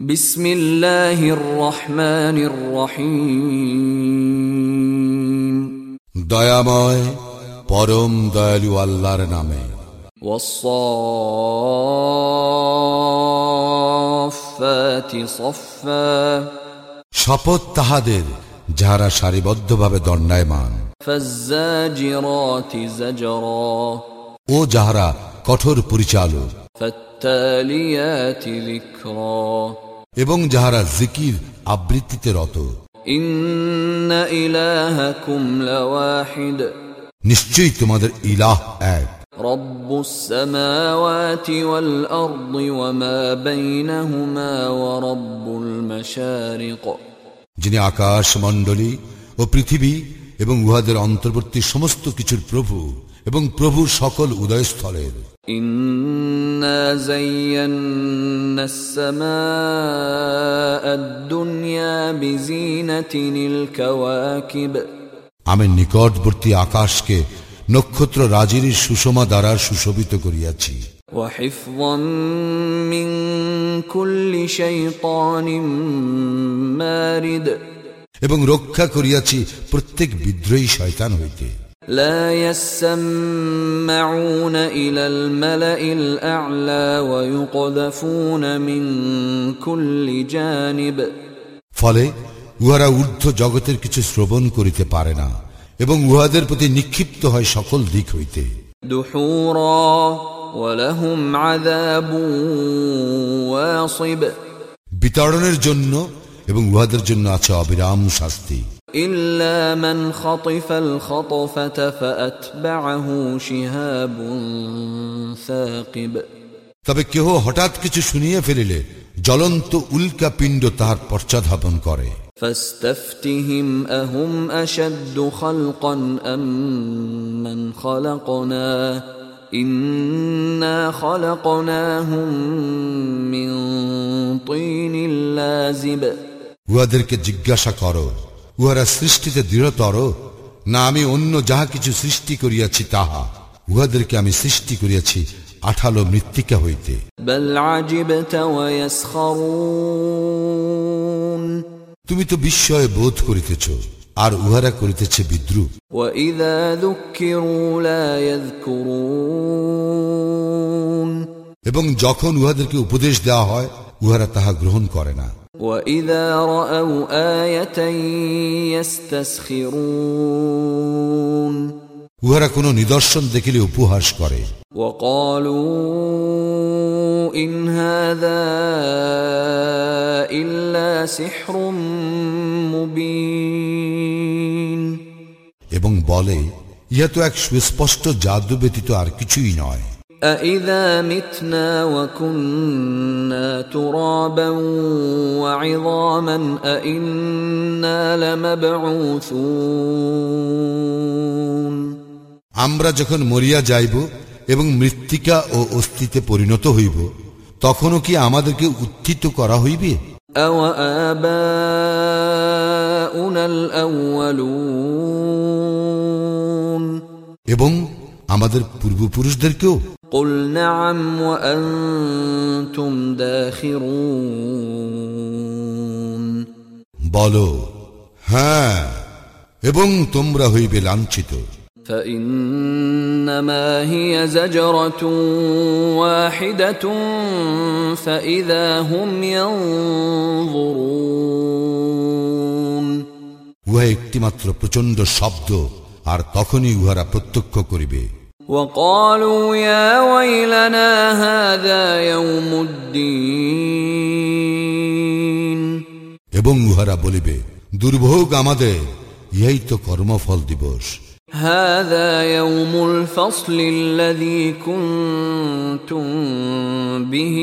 بسم الله الرحمن الرحيم দয়াময় পরম দয়ালু আল্লাহর নামে والصافات صفا শপথ তাহাদের যাহারা সারিবদ্ধভাবে দণ্ডায়মান فالزاجرات زجرا ও যাহারা কঠোর পরিচালক فالتاليات ذكرا এবং যাহারা জিকির আবৃত্তিতে রত إن إلهكم لواحد নিশ্চয়ই তোমাদের ইলাহ এক رب السماوات والأرض وما بينهما ورب المشارق যিনি আকাশ মণ্ডলী ও পৃথিবী এবং উহাদের অন্তর্বর্তী সমস্ত কিছুর প্রভু এবং প্রভু সকল উদয়স্থলের إنا زينا السماء الدنيا بزينة الكواكب আমি নিকটবর্তী আকাশকে নক্ষত্র রাজির সুষমা দ্বারা সুশোভিত করিয়াছি وحفظا من كل شيطان مارد এবং রক্ষা করিয়াছি প্রত্যেক বিদ্রোহী শয়তান হইতে لا يسمعون إلى الملأ الأعلى ويقذفون من كل جانب ফলে উহারা ঊর্ধ্ব জগতের কিছু শ্রবণ করিতে পারে না এবং উহাদের প্রতি নিক্ষিপ্ত হয় সকল দিক হইতে دحورا ولهم عذاب واصب বিতরণের জন্য এবং উহাদের জন্য আছে অবিরাম শাস্তি إلا من خطف الخطفة فأتبعه شهاب ثاقب তবে কেহ হঠাৎ কিছু শুনিয়ে ফেলিলে জ্বলন্ত উল্কা পিণ্ড তাহার পশ্চাধাপন করে فاستفتهم أهم أشد خلقا أم من خلقنا إنا خلقناهم من طين لازب উহাদেরকে জিজ্ঞাসা করো উহারা সৃষ্টিতে দৃঢ়তর না আমি অন্য যাহা কিছু সৃষ্টি করিয়াছি তাহা। উহাদেরকে আমি সৃষ্টি করিয়াছি আঠালো মৃত্তিকা হইতে। তুমি তো বিস্ময়ে বোধ করিতেছ আর উহারা করিতেছে বিদ্রুপ। এবং যখন উহাদেরকে উপদেশ দেওয়া হয় উহারা তাহা গ্রহণ করে না। وإذا رأوا آية يستسخرون উহারা কোনো নিদর্শন দেখিলে উপহাস করে وقالوا إن هذا إلا سحر مبين এবং বলে ইহা তো এক সুস্পষ্ট জাদু ব্যতীত আর কিছুই নয় أإذا متنا وكنا ترابا وعظاما أإنا لمبعوثون আমরা যখন মরিয়া যাইব এবং মৃত্তিকা ও অস্থিতে পরিণত হইব তখনও কি আমাদেরকে উত্থিত করা হইবে أوآباؤنا الأولون এবং আমাদের পূর্বপুরুষদেরকেও قل نعم وأنتم داخرون বলো হ্যাঁ এবং তোমরা হইবে লাঞ্ছিত فإنما هي زجرة واحدة فإذا هم ينظرون উহা একটিমাত্র প্রচণ্ড শব্দ আর তখনই উহারা প্রত্যক্ষ করিবে وقالوا يا ويلنا هذا يوم الدين এবং উহারা বলিবে দুর্ভোগ আমাদের ইহাই তো কর্মফল দিবস هذا يوم الفصل الذي كنتم به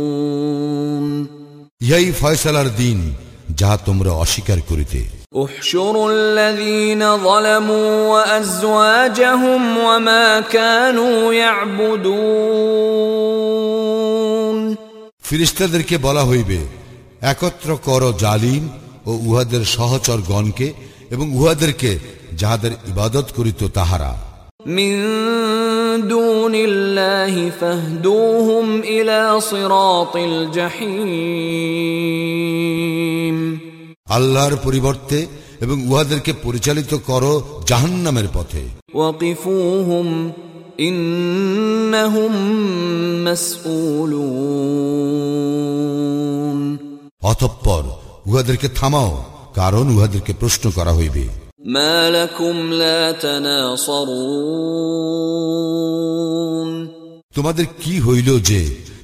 تكذبون ইহাই ফয়সালার দিন যাহা তোমরা অস্বীকার করিতে احشروا الذين ظلموا وازواجهم وما كانوا يعبدون ফিরিস্তাদেরকে বলা হইবে একত্র কর জালিম ও উহাদের সহচর গণকে এবং উহাদেরকে যাহাদের ইবাদত করিত তাহারা من دون الله فاهدوهم إلى صراط الجحيم আল্লাহর পরিবর্তে এবং উহাদেরকে পরিচালিত করো জাহান্নামের পথে। অতঃপর উহাদেরকে থামাও কারণ উহাদেরকে প্রশ্ন করা হইবে। তোমাদের কি হইল যে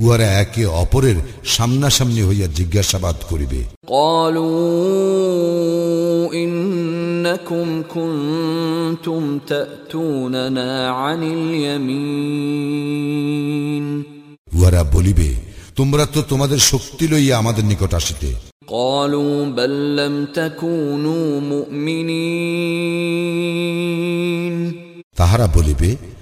উহারা একে অপরের সামনাসামনি হইয়া জিজ্ঞাসাবাদ করিবে قالوا إنكم كنتم تأتوننا عن اليمين উহারা বলিবে তোমরা তো তোমাদের শক্তি লইয়া আমাদের নিকট আসিতে قالوا بل لم تكونوا مؤمنين তাহারা বলিবে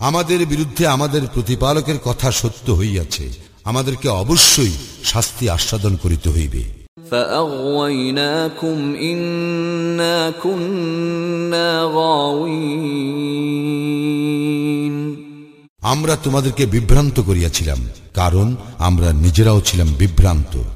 আমাদের বিরুদ্ধে আমাদের প্রতিপালকের কথা সত্য হইয়াছে। আমাদেরকে অবশ্যই শাস্তি আস্বাদন করিতে হইবে। আমরা তোমাদেরকে বিভ্রান্ত করিয়াছিলাম কারণ আমরা নিজেরাও ছিলাম বিভ্রান্ত।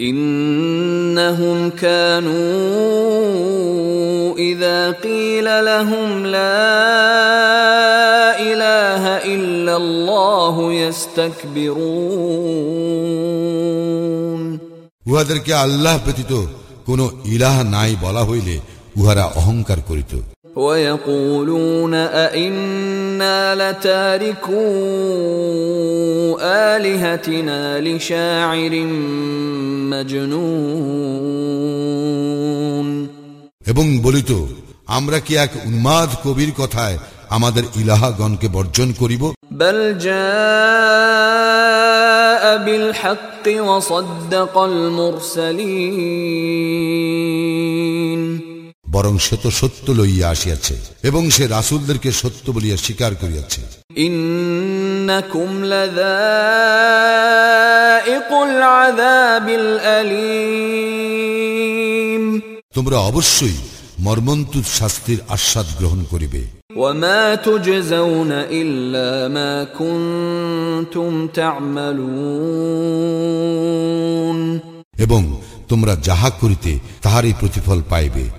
إنهم كانوا إذا قيل لهم لا إله إلا الله يستكبرون উহাদেরকে আল্লাহ ব্যতীত কোন ইলাহ নাই বলা হইলে উহারা অহংকার করিত ويقولون أئنا لتاركو آلهتنا لشاعر مجنون এবং বলিত আমরা কি এক উন্মাদ কবির কথায় আমাদের ইলাহাগণকে বর্জন করিব بل جاء بالحق وصدق المرسلين বরং সে তো সত্য লইয়া আসিয়াছে এবং সে রাসুলদেরকে সত্য বলিয়া স্বীকার করিয়াছে। তোমরা অবশ্যই মর্মন্তুত শাস্তির আশ্বাদ গ্রহণ করিবে। এবং তোমরা যাহা করিতে তাহারই প্রতিফল পাইবে।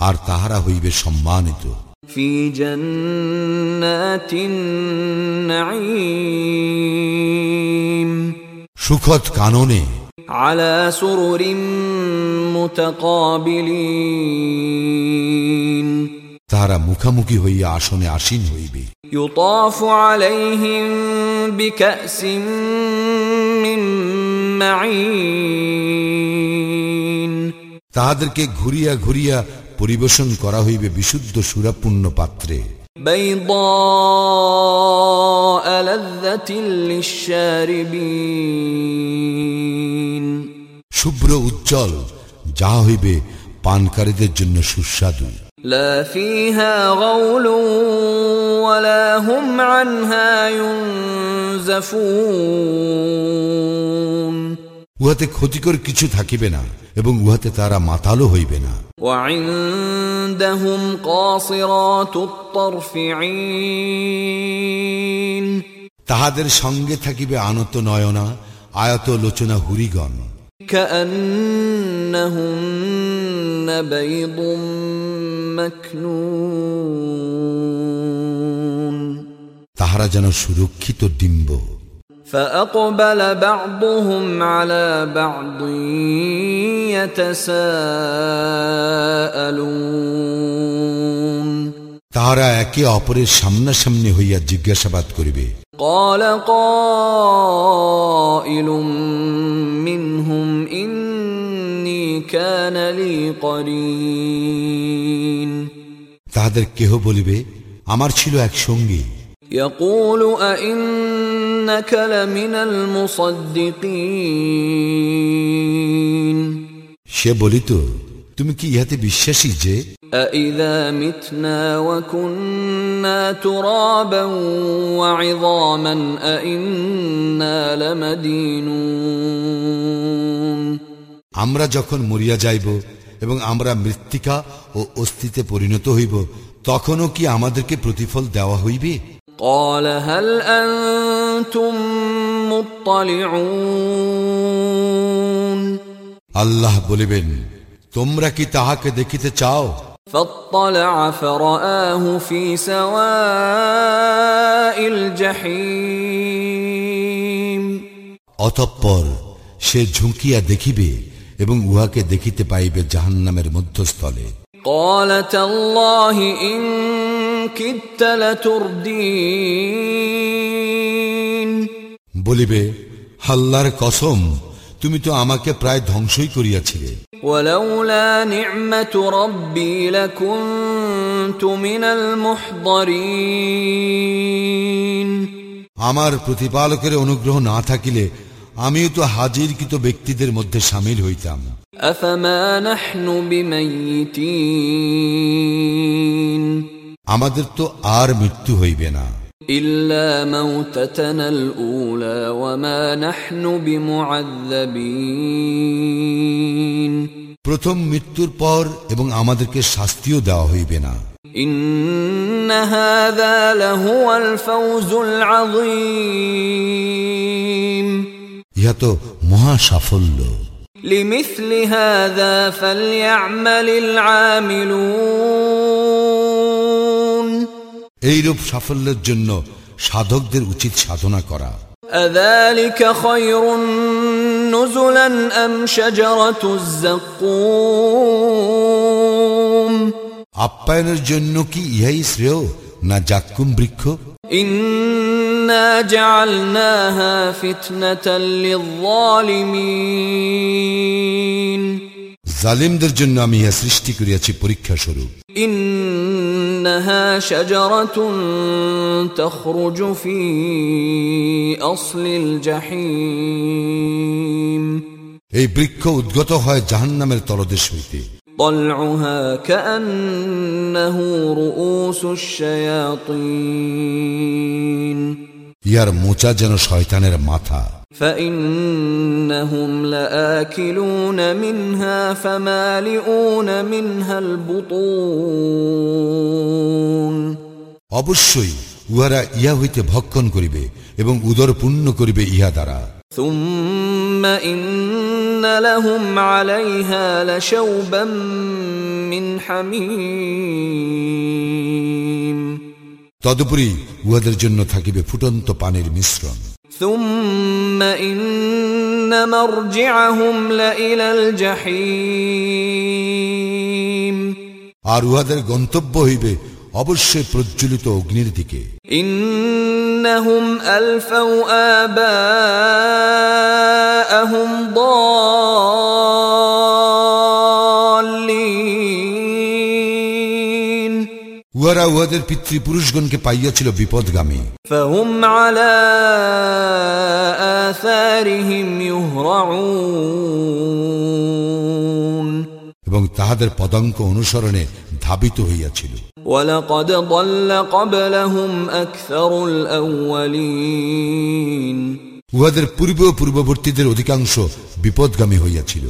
আর তাহারা হইবে সম্মানিত في جنات النعيم সুখদ কাননে على سرر متقابلين তাহারা মুখামুখি হইয়া আসনে আসীন হইবে يطاف عليهم بكأس من معين তাহাদেরকে ঘুরিয়া ঘুরিয়া পরিবেশন করা হইবে বিশুদ্ধ সুরাপূর্ণ পাত্রে بيضاء لذة للشاربين শুভ্র উজ্জ্বল যা হইবে পানকারীদের জন্য সুস্বাদু لا فيها غول ولا هم عنها ينزفون উহাতে ক্ষতিকর কিছু থাকিবে না এবং উহাতে তারা মাতালো হইবে না। তাহাদের সঙ্গে থাকিবে আনত নয়না আয়ত লোচনা হুরিগণ। তাহারা যেন সুরক্ষিত ডিম্ব। فأقبل بعضهم على بعض يتساءلون তাহারা একে অপরের সামনাসামনি হইয়া জিজ্ঞাসাবাদ করিবে قال قائل منهم إني كان لي قرين তাহাদের কেহ বলিবে আমার ছিল এক সঙ্গী يقول أئنك لمن المصدقين সে বলিত তুমি কি ইহাতে বিশ্বাসী যে أإذا متنا وكنا ترابا وعظاما أإنا لمدينون আমরা যখন মরিয়া যাইব এবং আমরা মৃত্তিকা ও অস্থিতে পরিণত হইব তখনও কি আমাদেরকে প্রতিফল দেওয়া হইবে قال هل أنتم مطلعون আল্লাহ বলিবেন তোমরা কি তাহাকে দেখিতে চাও فاطلع فرآه في سواء الجحيم অতঃপর সে ঝুঁকিয়া দেখিবে এবং উহাকে দেখিতে পাইবে জাহান্নামের মধ্যস্থলে قال تالله إن كدت لتردين বলিবে হাল্লার কসম তুমি তো আমাকে প্রায় ধ্বংসই করিয়াছিলে ولولا نعمة ربي لكنت من المحضرين আমার প্রতিপালকের অনুগ্রহ না থাকিলে আমিও তো হাজিরকৃত ব্যক্তিদের মধ্যে সামিল হইতাম أفما نحن بميتين আমাদের তো আর মৃত্যু হইবে না إلا موتتنا الأولى وما نحن بمعذبين প্রথম মৃত্যুর পর এবং আমাদেরকে শাস্তিও দেওয়া হইবে না إن هذا لهو الفوز العظيم ইহা তো মহা সাফল্য لمثل هذا فليعمل العاملون এইরূপ সাফল্যের জন্য সাধকদের উচিত সাধনা করা। আপ্যায়নের জন্য কি ইহাই শ্রেয় না জাক্কুম বৃক্ষ? জালিমদের জন্য আমি ইহা সৃষ্টি করিয়াছি পরীক্ষা স্বরূপ إنها شجرة تخرج في أصل الجحيم এই বৃক্ষ উদ্গত হয় জাহান্নামের তলদেশ হইতে طلعها كأنه رؤوس الشياطين ইহার মোচা যেন শয়তানের মাথা فإنهم لآكلون منها فمالئون منها البطون অবশ্যই উহারা ইহা হইতে ভক্ষণ করিবে এবং উদর পূর্ণ করিবে ইহা দ্বারা ثم إن لهم عليها لشوبا من حميم তদুপরি উহাদের জন্য থাকিবে ফুটন্ত পানির মিশ্রণ। আর উহাদের গন্তব্য হইবে অবশ্যই প্রজ্বলিত অগ্নির দিকে। ইন্নাহুম আলফাউ উহারা উহাদের পিতৃপুরুষগণকে পাইয়াছিল বিপদগামী। এবং তাহাদের পদঙ্ক অনুসরণে ধাবিত হইয়াছিল। উহাদের পূর্ব পূর্ববর্তীদের অধিকাংশ বিপদগামী হইয়াছিল।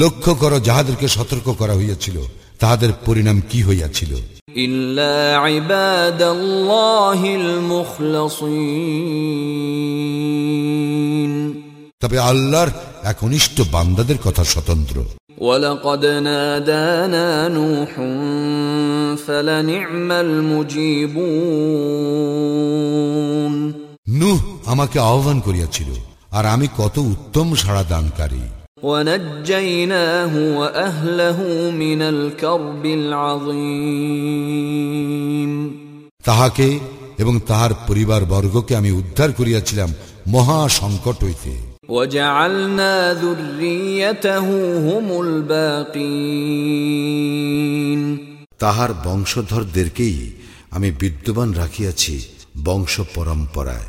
লক্ষ্য কর যাহাদেরকে সতর্ক করা হইয়াছিল তাহাদের পরিণাম কি হইয়াছিল إلا عباد الله المخلصين তবে আল্লাহর এক অনিষ্ট বান্দাদের কথা স্বতন্ত্র ولقد نادانا نوح فلنعم المجيبون নুহ আমাকে আহ্বান করিয়াছিল আর আমি কত উত্তম সাড়া দানকারী ونجيناه واهله من الكرب العظيم তাহাকে এবং তাহার পরিবার বর্গকে আমি উদ্ধার করিয়াছিলাম মহা সংকট হইতে وجعلنا ذريته هم الباقين তাহার বংশধরদেরকেই আমি বিদ্যমান রাখিয়াছি বংশ পরম্পরায়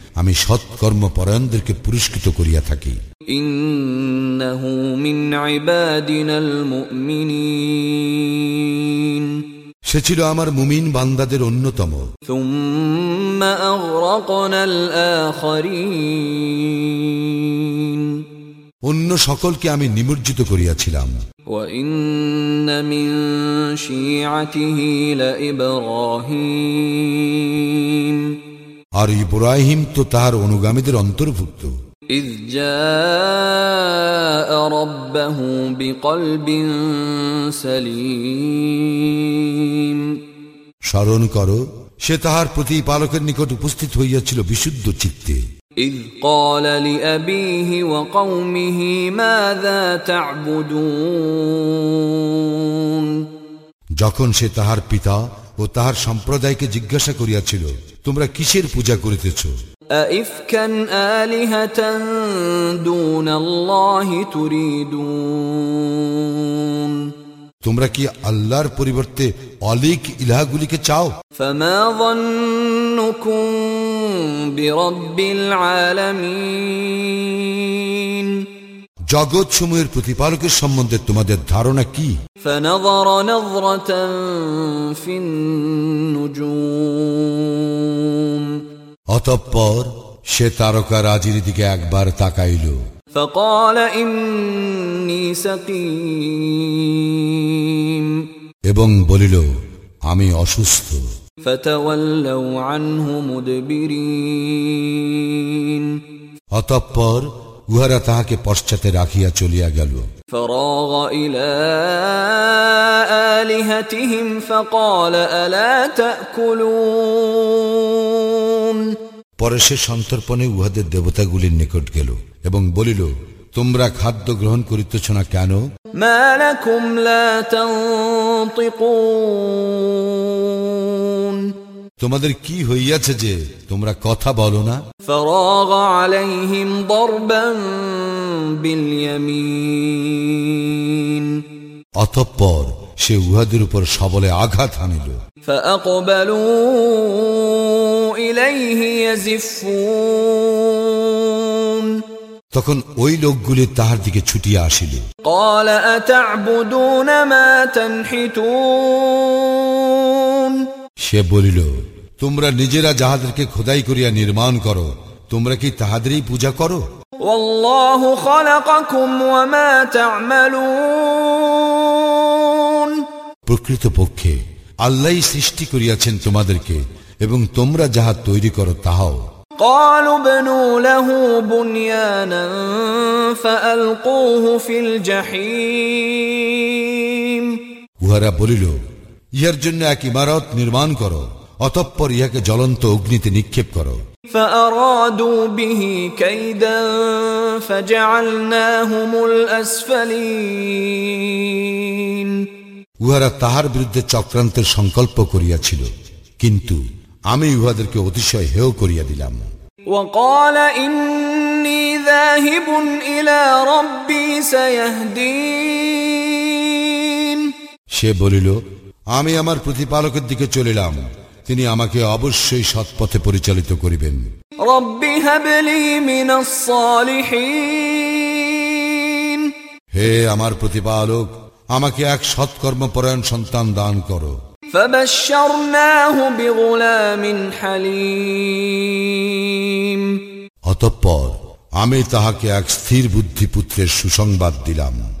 আমি সৎকর্ম পরায়ণদেরকে পুরস্কৃত করিয়া থাকি انه من عبادنا المؤمنين সে ছিল আমার মুমিন বান্দাদের অন্যতম ثم اغرقنا الاخرين অন্য সকলকে আমি নিমজ্জিত করিয়াছিলাম وان من شيعته لابراهيم আর ইব্রাহিম তো তাহার অনুগামীদের অন্তর্ভুক্ত اذ جاء ربه بقلب سليم স্মরণ করো সে তাহার প্রতিপালকের নিকট উপস্থিত হইয়াছিল বিশুদ্ধ চিত্তে إذ قال لأبيه وقومه ماذا تعبدون যখন সে তাহার পিতা ও তাহার সম্প্রদায়কে জিজ্ঞাসা করিয়াছিল তোমরা কিসের পূজা করিতেছ? তোমরা কি আল্লাহর পরিবর্তে অলিক ইলাহাগুলিকে চাও? বিরব্বিল আলমী জগৎ সমূহের প্রতিপালকের সম্বন্ধে তোমাদের ধারণা কি? অতঃপর সে তারকা রাজির দিকে একবার তাকাইল। এবং বলিল আমি অসুস্থ। অতঃপর উহারা তাহাকে পশ্চাতে রাখিয়া চলিয়া গেল। পরে সে সন্তর্পণে উহাদের দেবতাগুলির নিকট গেল এবং বলিল তোমরা খাদ্য গ্রহণ করিতেছ না কেন? মালাকুম লা তোমাদের কি হইয়াছে যে তোমরা কথা বলো না? অতঃপর সে উহাদের উপর সবলে আঘাত আনিল তখন ওই লোকগুলি তাহার দিকে ছুটিয়া আসিল। সে বলিল তোমরা নিজেরা যাহাদেরকে খোদাই করিয়া নির্মাণ করো তোমরা কি তাহাদেরই পূজা করো والله خلقكم وما تعملون প্রকৃতপক্ষে আল্লাহ সৃষ্টি করিয়াছেন তোমাদেরকে এবং তোমরা যাহা তৈরি করো তাহাও قالوا ابنوا له بنيانا فألقوه في الجحيم উহারা বলিল ইহার জন্য এক ইমারত নির্মাণ করো অতঃপর ইহাকে জ্বলন্ত অগ্নিতে নিক্ষেপ করো فأرادوا به كيدا فجعلناهم الأسفلين উহারা তাহার বিরুদ্ধে চক্রান্তের সংকল্প করিয়াছিল কিন্তু আমি উহাদেরকে অতিশয় হেয় করিয়া দিলাম وقال إني ذاهب إلى ربي سيهدين সে বলিল আমি আমার প্রতিপালকের দিকে চলিলাম তিনি আমাকে অবশ্যই সৎ পথে পরিচালিত করিবেন। হে আমার প্রতিপালক আমাকে এক সৎকর্মপরায়ণ সন্তান দান করো। অতঃপর আমি তাহাকে এক স্থির বুদ্ধি পুত্রের সুসংবাদ দিলাম।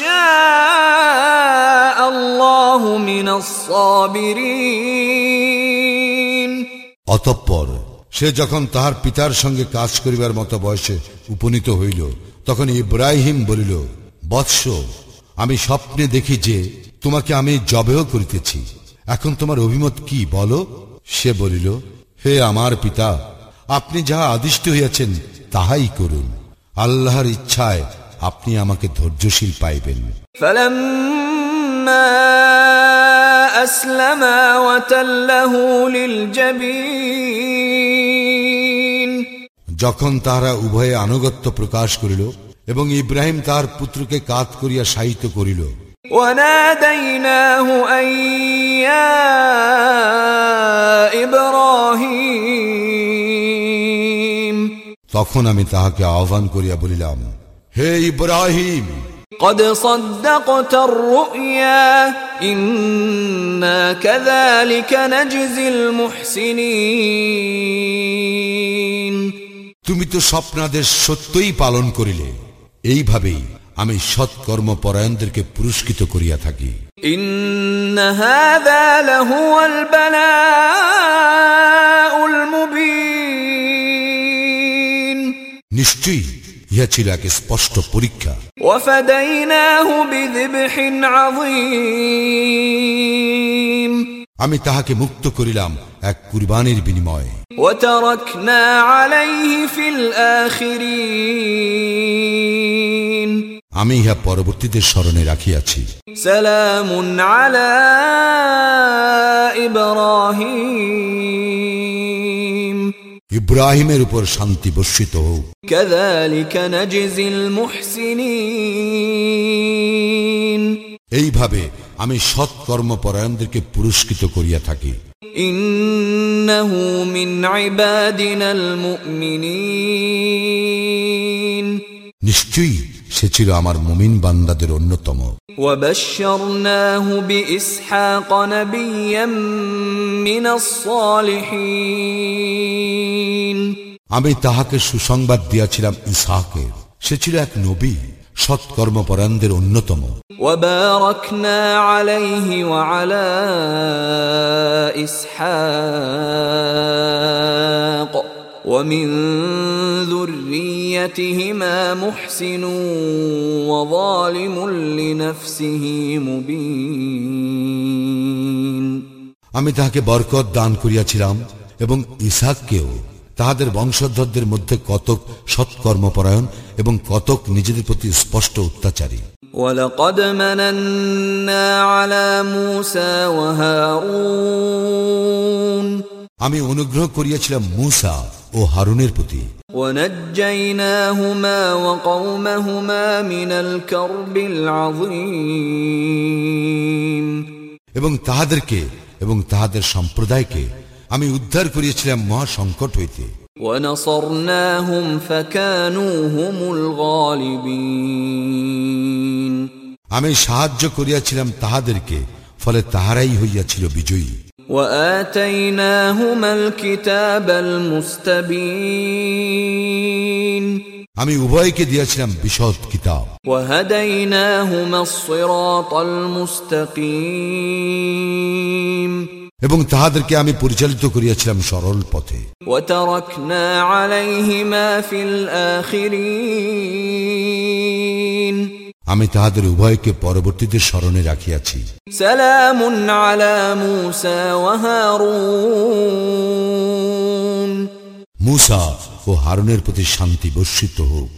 شاء الله من الصابرين অতঃপর সে যখন তাহার পিতার সঙ্গে কাজ করিবার মতো বয়সে উপনীত হইল তখন ইব্রাহিম বলিল বৎস আমি স্বপ্নে দেখি যে তোমাকে আমি জবেহ করিতেছি এখন তোমার অভিমত কি বলো সে বলিল হে আমার পিতা আপনি যাহা আদিষ্ট হইয়াছেন তাহাই করুন আল্লাহর ইচ্ছায় আপনি আমাকে ধৈর্যশীল পাইবেন। যখন তারা উভয়ে আনুগত্য প্রকাশ করিল এবং ইব্রাহিম তার পুত্রকে কাত করিয়া সাহিত করিল। তখন আমি তাহাকে আহ্বান করিয়া বলিলাম হে ইব্রাহিম قد صدقت الرؤيا إنا كذلك نجزي المحسنين তুমি তো স্বপ্নাদেশ সত্যই পালন করিলে এইভাবেই আমি সৎকর্ম পরায়ণদেরকে পুরস্কৃত করিয়া থাকি إن هذا لهو البلاء المبين নিশ্চয়ই ইহা ছিল এক স্পষ্ট পরীক্ষা। আমি তাহাকে মুক্ত করিলাম এক কুরবানির বিনিময়ে। আমি ইহা পরবর্তীদের স্মরণে রাখিয়াছি। ইব্রাহিম। ইব্রাহিমের উপর শান্তি বর্ষিত হোক। এইভাবে আমি সৎ কর্মপরায়ণদেরকে পুরস্কৃত করিয়া থাকি। নিশ্চয়ই সে ছিল আমার মুমিন বান্দাদের অন্যতম وبشرناه بإسحاق نبيا من الصالحين আমি তাহাকে সুসংবাদ দিয়াছিলাম ইসাহাকের সে ছিল এক নবী সৎকর্মপরায়ণদের অন্যতম وباركنا عليه وعلى إسحاق ومن ذريتهما محسن وظالم لنفسه مبين আমি তাহাকে বরকত দান করিয়াছিলাম এবং ইসাককেও তাহাদের বংশধরদের মধ্যে কতক সৎকর্মপরায়ণ এবং কতক নিজেদের প্রতি স্পষ্ট অত্যাচারী ولقد مننا على موسى وهارون আমি অনুগ্রহ করিয়াছিলাম মূসা ও হারুনের প্রতি। এবং তাহাদেরকে এবং তাহাদের সম্প্রদায়কে আমি উদ্ধার করিয়েছিলাম মহা সংকট হইতে আমি সাহায্য করিয়াছিলাম তাহাদেরকে ফলে তাহারাই হইয়াছিল বিজয়ী। আমি উভয়কে দিয়াছিলাম বিশদ কিতাব وهديناهما الصراط المستقيم এবং তাহাদেরকে আমি পরিচালিত করিয়াছিলাম সরল পথে وتركنا عليهما في الآخرين আমি তাহাদের উভয়কে পরবর্তীতে স্মরণে রাখিয়াছি। মুসা ও হারুনের প্রতি শান্তি বর্ষিত হোক।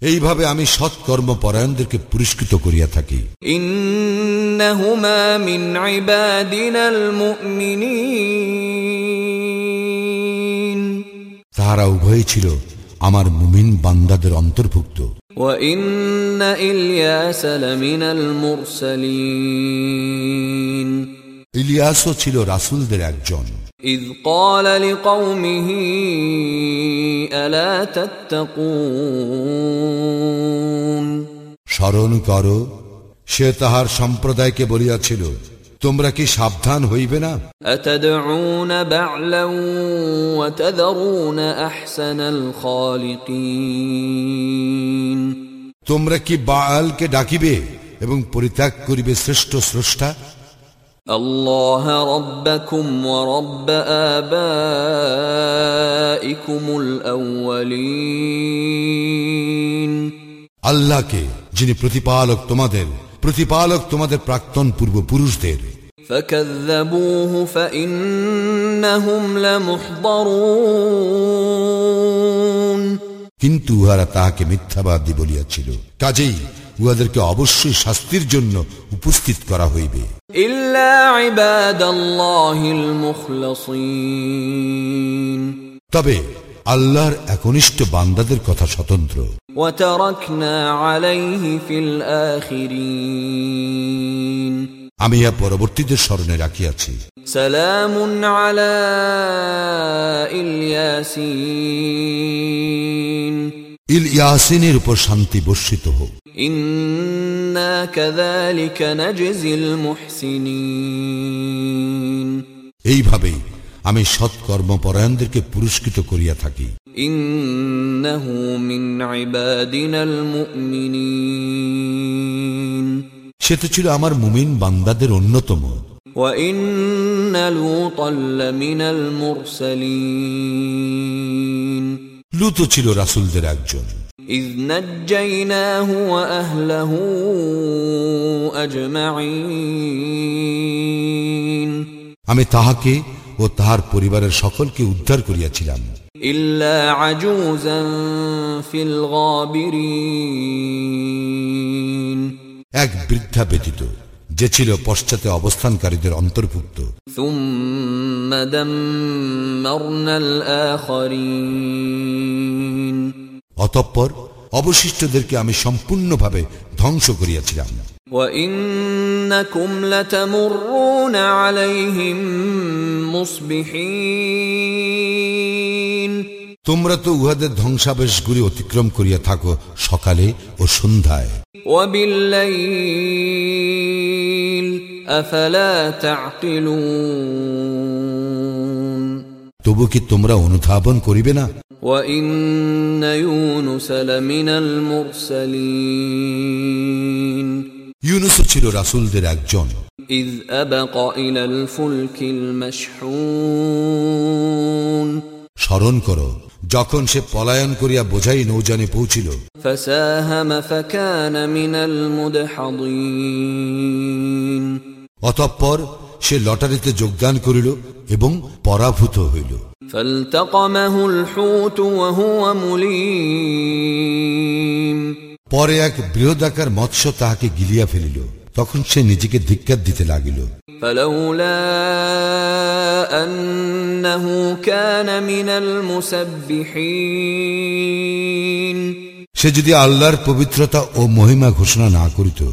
এইভাবে আমি সৎকর্ম পরায়ণদেরকে পুরস্কৃত করিয়া থাকি। ইন্নাহুমা মিন ইবাদিনাল মুমিনিন। তাহারা উভয়ই ছিল আমার মুমিন বান্দাদের অন্তর্ভুক্ত وإن إلياس لمن المرسلين ইলিয়াসও ছিল রাসুলদের একজন إذ قال لقومه ألا تتقون স্মরণ কর সে তাহার সম্প্রদায়কে বলিয়াছিল তোমরা কি সাবধান হইবে না أتدعون بعلا وتذرون أحسن الخالقين তোমরা কি বাআলকে ডাকিবে এবং পরিত্যাগ করিবে শ্রেষ্ঠ স্রষ্টা الله ربكم ورب آبائكم الأولين আল্লাহকে যিনি প্রতিপালক তোমাদের প্রতিপালক তোমাদের প্রাক্তন পূর্বপুরুষদের فكذبوه فإنهم لمحضرون কিন্তু উহারা তাহাকে মিথ্যাবাদী বলিয়াছিল কাজেই উহাদেরকে অবশ্যই শাস্তির জন্য উপস্থিত করা হইবে إلا عباد الله المخلصين তবে আল্লাহর একনিষ্ঠ বান্দাদের কথা স্বতন্ত্র وتركنا عليه في الآخرين আমি ইহা পরবর্তীদের স্মরণে রাখিয়াছি। সালামুন আলা ইলিয়াসিন ইল ইয়াসিনের উপর শান্তি বর্ষিত হোক। ইন্না কাযালিকা নাজজিল মুহসিনিন। এইভাবেই আমি সৎকর্ম কর্মপরায়ণদেরকে পুরস্কৃত করিয়া থাকি। ইন্নাহু মিন ইবাদিনাল মুমিনিন। সে তো ছিল আমার মুমিন বান্দাদের অন্যতম وإن لوطا لمن المرسلين লুতো ছিল রাসুলদের একজন إذ نجيناه وأهله أجمعين আমি তাহাকে ও তাহার পরিবারের সকলকে উদ্ধার করিয়াছিলাম إلا عجوزا في الغابرين এক বৃদ্ধা ব্যতীত যে ছিল পশ্চাতে অবস্থানকারীদের অন্তর্ভুক্ত ثم دمرنا الآخرين অতঃপর অবশিষ্টদেরকে আমি সম্পূর্ণভাবে ধ্বংস করিয়াছিলাম وإنكم لتمرون عليهم مصبحين তোমরা তো উহাদের ধ্বংসাবেশগুলি অতিক্রম করিয়া থাকো সকালে ও সন্ধ্যায় وبالليل أفلا تعقلون তবু কি তোমরা অনুধাবন করিবে না وإن يونس لمن المرسلين ইউনুসও ছিল রাসুলদের একজন إذ أبق إلى الفلك المشحون স্মরণ করো যখন সে পলায়ন করিয়া বোঝাই নৌজানে পৌঁছিল। অতঃপর সে লটারিতে যোগদান করিল এবং পরাভূত হইল। পরে এক বৃহদাকার মৎস্য তাহাকে গিলিয়া ফেলিল। তখন সে নিজেকে ধিক্কার দিতে লাগিল। সে যদি আল্লাহর পবিত্রতা ও মহিমা ঘোষণা না করিত।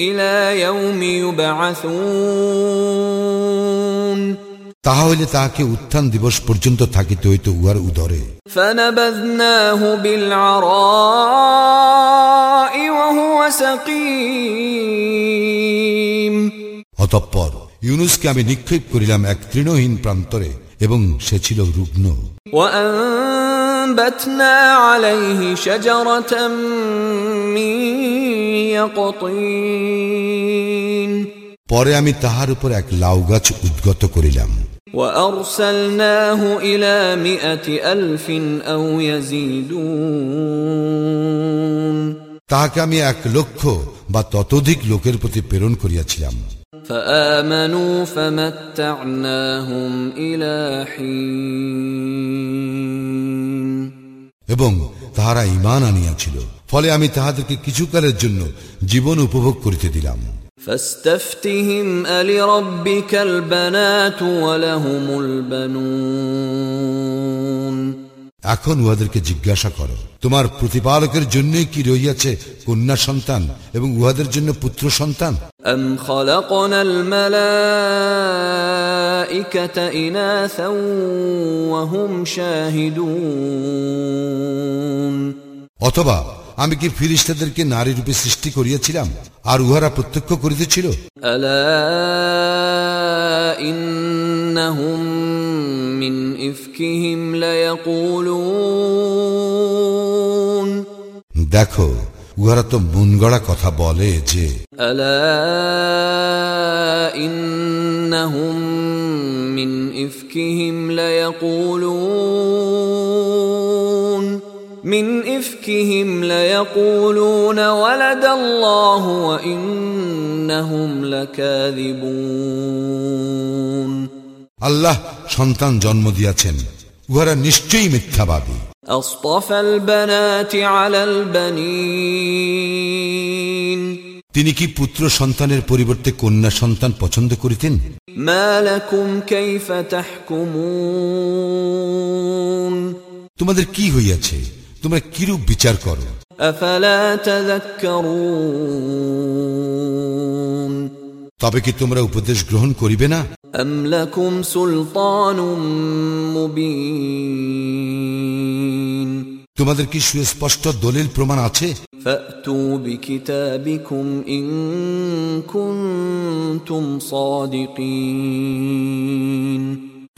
ইলা ইয়াউমি ইউবআসুন। তাহা হইলে তাহাকে উত্থান দিবস পর্যন্ত থাকিতে হইত উহার উদরে فنبذناه بالعراء وهو سقيم অতঃপর ইউনুসকে আমি নিক্ষেপ করিলাম এক তৃণহীন প্রান্তরে এবং সে ছিল রুগ্ন وأنبتنا عليه شجرة من يقطين পরে আমি তাহার উপর এক লাউ গাছ উদ্গত করিলাম وأرسلناه إلى مئة ألف أو يزيدون তাহাকে আমি এক লক্ষ বা ততোধিক লোকের প্রতি প্রেরণ করিয়াছিলাম فآمنوا فمتعناهم إلى حين এবং তাহারা ইমান আনিয়াছিল ফলে আমি তাহাদেরকে কিছুকালের জন্য জীবন উপভোগ করিতে দিলাম فاستفتهم ألربك البنات ولهم البنون এখন উহাদেরকে জিজ্ঞাসা করো তোমার প্রতিপালকের জন্যই কি রইয়াছে কন্যা সন্তান এবং উহাদের জন্য পুত্র সন্তান أم خلقنا الملائكة إناثا وهم شاهدون অথবা আমি কি ফিরিস্তাদেরকে নারী রূপে সৃষ্টি করিয়াছিলাম আর উহারা প্রত্যক্ষ করিতেছিল ألا إنهم من إفكهم ليقولون দেখো উহারা তো মনগড়া কথা বলে যে ألا إنهم من إفكهم ليقولون من إفكهم ليقولون ولد الله وإنهم لكاذبون আল্লাহ সন্তান জন্ম দিয়াছেন উহারা নিশ্চয়ই মিথ্যাবাদী أصطفى البنات على البنين তিনি কি পুত্র সন্তানের পরিবর্তে কন্যা সন্তান পছন্দ করিতেন ما لكم كيف تحكمون তোমাদের কি হইয়াছে তোমরা কিরূপ বিচার করো أفلا تذكرون তবে কি তোমরা উপদেশ গ্রহণ করিবে না? তোমাদের কি সুস্পষ্ট দলিল প্রমাণ আছে? কুনতুম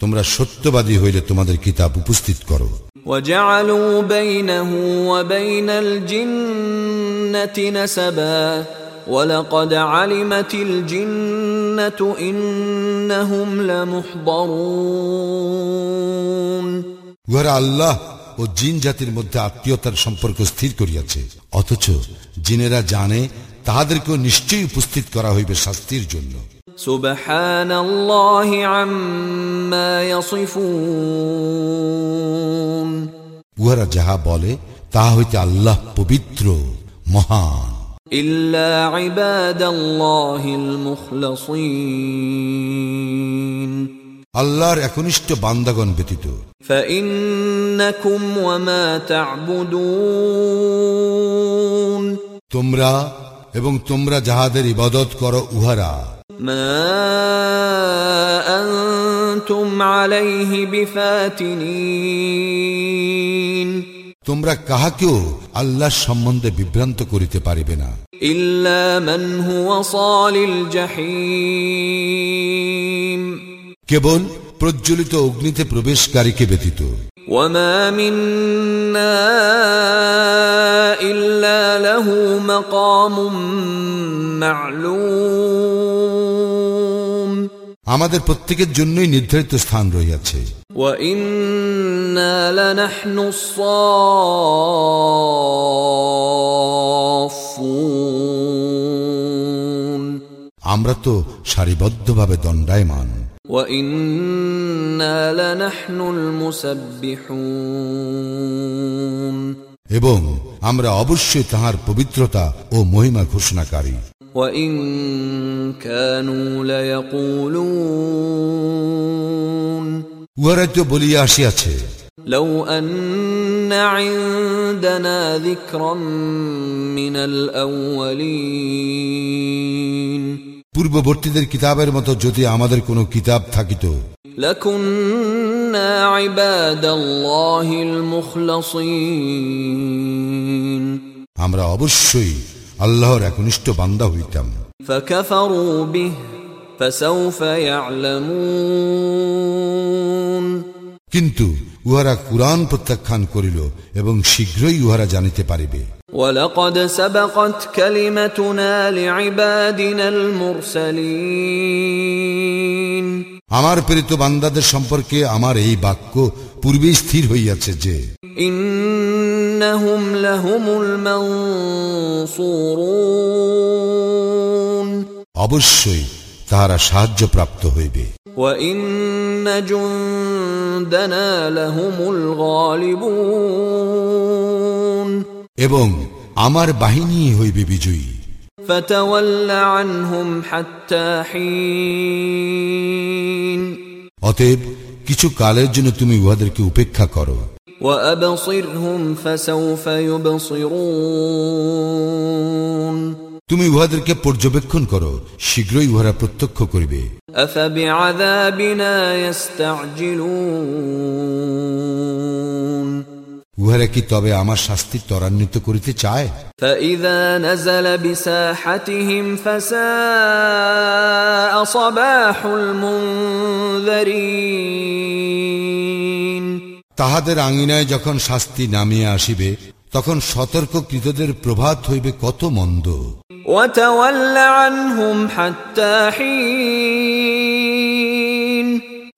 তোমরা সত্যবাদী হইলে তোমাদের কিতাব উপস্থিত করো وجعلوا بينه وبين الجنة نسبا ولقد علمت الجنة إنهم لمحضرون উহারা আল্লাহ ও জিন জাতির মধ্যে আত্মীয়তার সম্পর্ক স্থির করিয়াছে অথচ জিনেরা জানে তাহাদেরকেও নিশ্চয়ই উপস্থিত করা হইবে শাস্তির জন্য سبحان الله عما يصفون উহারা যাহা বলে তাহা হইতে আল্লাহ পবিত্র মহান إلا عباد الله المخلصين আল্লাহর একনিষ্ঠ বান্দাগণ ব্যতীত فإنكم وما تعبدون তোমরা এবং তোমরা যাহাদের ইবাদত করো উহারা ما أنتم عليه بفاتنين তোমরা কাহাকেও আল্লাহর সম্বন্ধে বিভ্রান্ত করিতে পারিবে না إلا من هو صال الجحيم কেবল প্রজ্বলিত অগ্নিতে প্রবেশকারীকে ব্যতীত وما منا إلا له مقام معلوم আমাদের প্রত্যেকের জন্যই নির্ধারিত স্থান রহিয়াছে। আমরা তো সারিবদ্ধভাবে দণ্ডায়মান। এবং আমরা অবশ্যই তাহার পবিত্রতা ও মহিমা ঘোষণাকারী। وإن كانوا ليقولون উহারা তো বলিয়া আসিয়াছে لو أن عندنا ذكرا من الأولين পূর্ববর্তীদের কিতাবের মতো যদি আমাদের কোনো কিতাব থাকিত لكنا عباد الله المخلصين আমরা অবশ্যই আল্লাহর একনিষ্ঠ বান্দা হইতাম فكفروا به فسوف يعلمون কিন্তু উহারা কুরআন প্রত্যাখ্যান করিল এবং শীঘ্রই উহারা জানিতে পারিবে ولقد سبقت كلمتنا لعبادنا المرسلين আমার প্রেরিত বান্দাদের সম্পর্কে আমার এই বাক্য পূর্বেই স্থির হইয়াছে যে إنهم لهم المنصورون অবশ্যই তাহারা সাহায্যপ্রাপ্ত হইবে وإن جندنا لهم الغالبون এবং আমার বাহিনী হইবে বিজয়ী فتول عنهم حتى حين অতএব কিছু কালের জন্য তুমি উহাদেরকে উপেক্ষা করো وأبصرهم فسوف يبصرون তুমি উহাদেরকে পর্যবেক্ষণ করো শীঘ্রই উহারা প্রত্যক্ষ করিবে أفبعذابنا يستعجلون উহারা কি তবে আমার শাস্তি ত্বরান্বিত করিতে চায় فإذا তাহাদের আঙিনায় যখন শাস্তি নামিয়া আসিবে তখন সতর্ক কৃতদের প্রভাত হইবে কত মন্দ।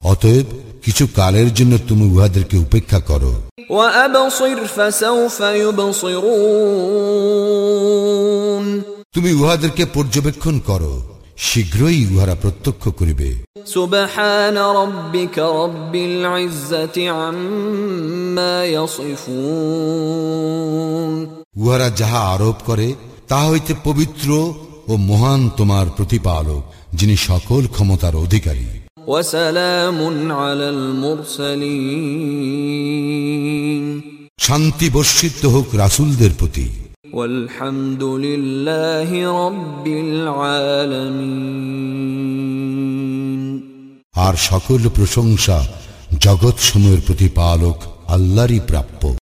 অতএব কিছু কালের জন্য তুমি উহাদেরকে উপেক্ষা করো। তুমি উহাদেরকে পর্যবেক্ষণ করো। শীঘ্রই উহারা প্রত্যক্ষ করিবে سبحان ربك رب العزة عما يصفون উহারা যাহা আরোপ করে তাহা হইতে পবিত্র ও মহান তোমার প্রতিপালক যিনি সকল ক্ষমতার অধিকারী وسلام على المرسلين শান্তি বর্ষিত হোক রাসুলদের প্রতি আর সকল প্রশংসা জগৎ জগৎসমূহের প্রতিপালক আল্লাহরই প্রাপ্য।